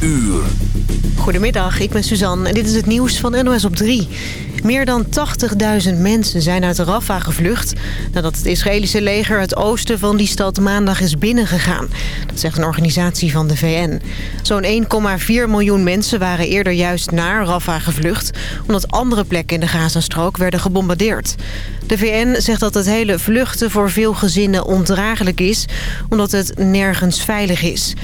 uur. Goedemiddag, ik ben Suzanne en dit is het nieuws van NOS op 3. Meer dan 80.000 mensen zijn uit Rafah gevlucht... nadat het Israëlische leger het oosten van die stad maandag is binnengegaan. Dat zegt een organisatie van de VN. Zo'n 1,4 miljoen mensen waren eerder juist naar Rafah gevlucht... omdat andere plekken in de Gazastrook werden gebombardeerd. De VN zegt dat het hele vluchten voor veel gezinnen ondraaglijk is... omdat het nergens veilig is.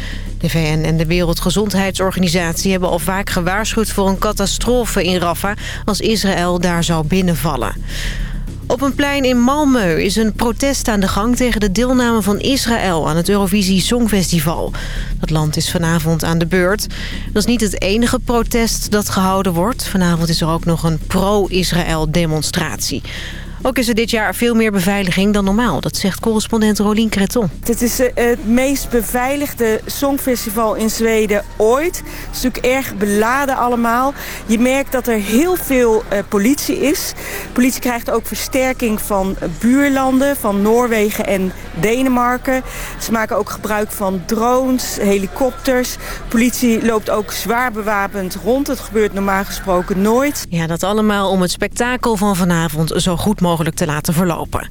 De VN en de Wereldgezondheidsorganisatie hebben al vaak gewaarschuwd voor een catastrofe in Rafah als Israël daar zou binnenvallen. Op een plein in Malmö is een protest aan de gang tegen de deelname van Israël aan het Eurovisie Songfestival. Dat land is vanavond aan de beurt. Dat is niet het enige protest dat gehouden wordt. Vanavond is er ook nog een pro-Israël demonstratie. Ook is er dit jaar veel meer beveiliging dan normaal. Dat zegt correspondent Rolien Creton. Het is eh, het meest beveiligde songfestival in Zweden ooit. Het is natuurlijk erg beladen allemaal. Je merkt dat er heel veel uh, politie is. De politie krijgt ook versterking van buurlanden, van Noorwegen en Denemarken. Ze maken ook gebruik van drones, helikopters. politie loopt ook zwaar bewapend rond. Het gebeurt normaal gesproken nooit. Ja, dat allemaal om het spektakel van vanavond zo goed mogelijk mogelijk te laten verlopen.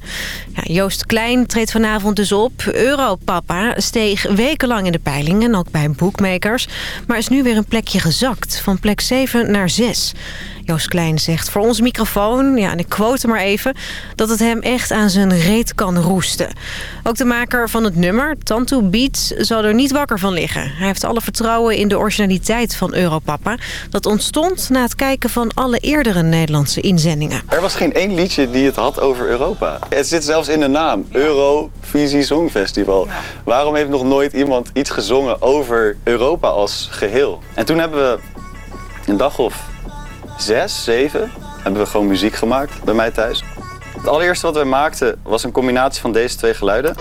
Ja, Joost Klein treedt vanavond dus op. Europapa steeg wekenlang in de peilingen, ook bij boekmakers. Maar is nu weer een plekje gezakt, van plek 7 naar 6. Joost Klein zegt voor onze microfoon, ja, en ik quote maar even... dat het hem echt aan zijn reet kan roesten. Ook de maker van het nummer, Tantu Beats, zal er niet wakker van liggen. Hij heeft alle vertrouwen in de originaliteit van Europapa. Dat ontstond na het kijken van alle eerdere Nederlandse inzendingen. Er was geen één liedje die het had over Europa. Het zit zelfs in de naam, Eurovisie Songfestival. Waarom heeft nog nooit iemand iets gezongen over Europa als geheel? En toen hebben we een dag of zes, zeven, hebben we gewoon muziek gemaakt bij mij thuis. Het allereerste wat wij maakten was een combinatie van deze twee geluiden.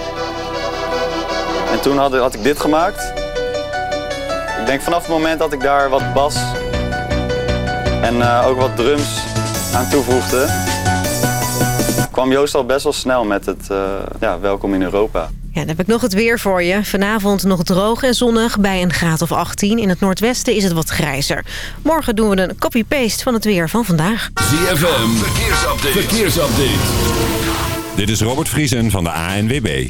En toen had, had ik dit gemaakt. Ik denk vanaf het moment dat ik daar wat bas en uh, ook wat drums aan toevoegde... kwam Joost al best wel snel met het uh, ja, welkom in Europa. Ja, dan heb ik nog het weer voor je. Vanavond nog droog en zonnig bij een graad of 18. In het noordwesten is het wat grijzer. Morgen doen we een copy-paste van het weer van vandaag. ZFM, verkeersupdate. verkeersupdate. Dit is Robert Vriesen van de ANWB.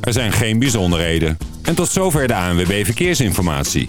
Er zijn geen bijzonderheden. En tot zover de ANWB Verkeersinformatie.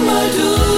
my doom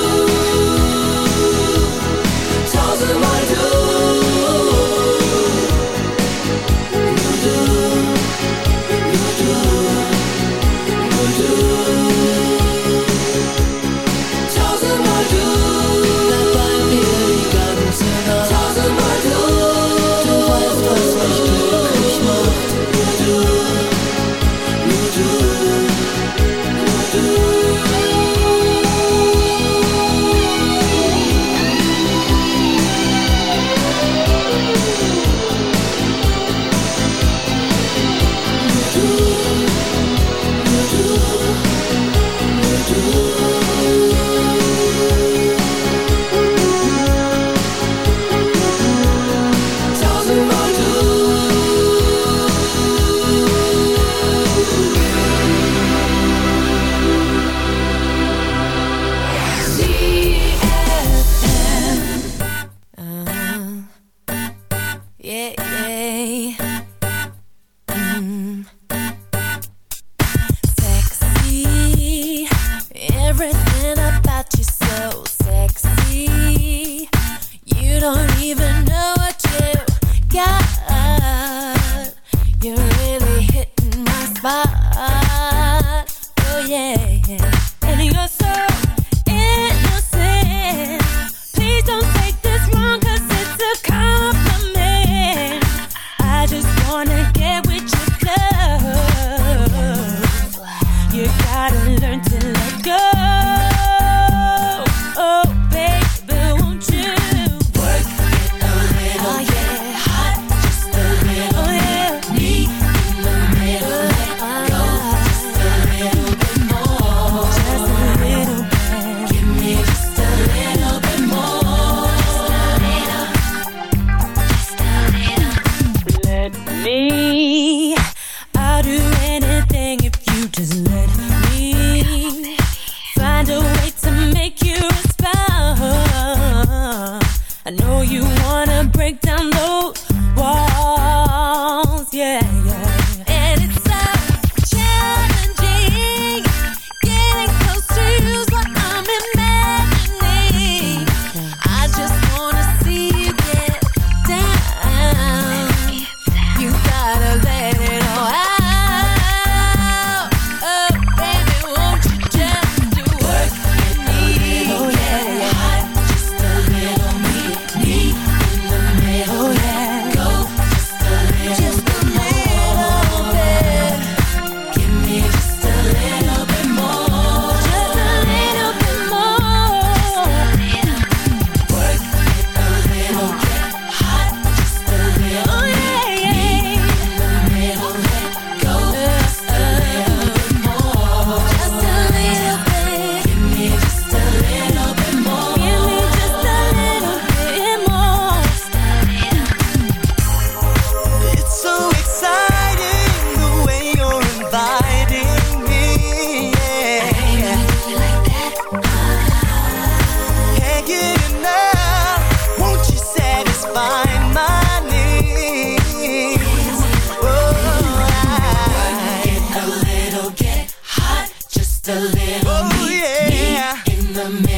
the.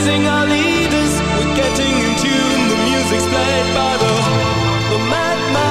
pleasing our leaders. We're getting in tune. The music's played by the the madman.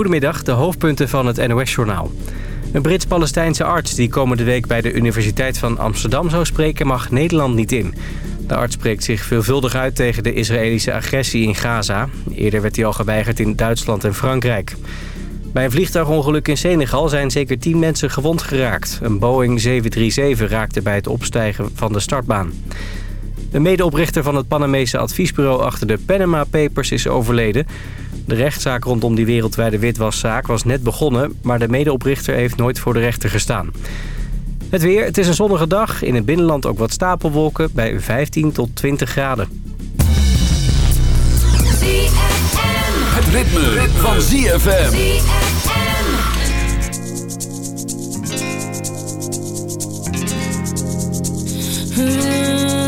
Goedemiddag, de hoofdpunten van het NOS-journaal. Een Brits-Palestijnse arts die komende week bij de Universiteit van Amsterdam zou spreken... mag Nederland niet in. De arts spreekt zich veelvuldig uit tegen de Israëlische agressie in Gaza. Eerder werd hij al geweigerd in Duitsland en Frankrijk. Bij een vliegtuigongeluk in Senegal zijn zeker 10 mensen gewond geraakt. Een Boeing 737 raakte bij het opstijgen van de startbaan. De medeoprichter van het Panamese adviesbureau achter de Panama Papers is overleden. De rechtszaak rondom die wereldwijde witwaszaak was net begonnen... maar de medeoprichter heeft nooit voor de rechter gestaan. Het weer, het is een zonnige dag. In het binnenland ook wat stapelwolken bij 15 tot 20 graden. Het ritme, van ZFM. ZFM. Hmm.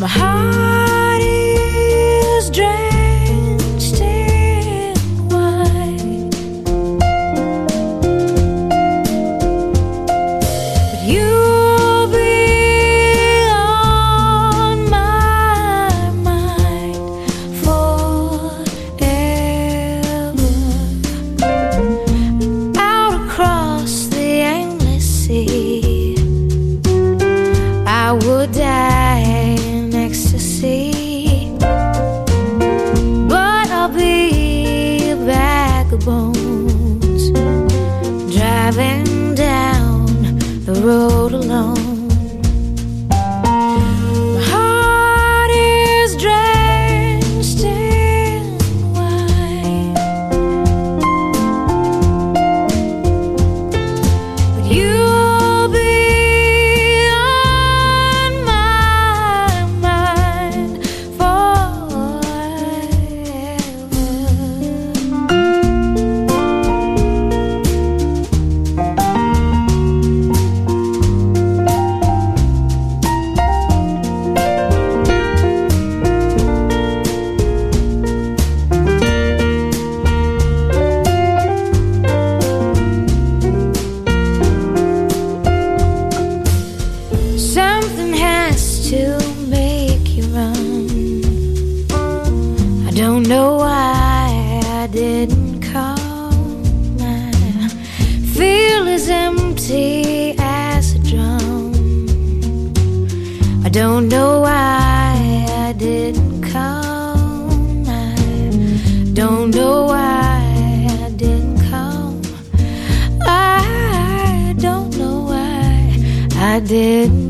My heart did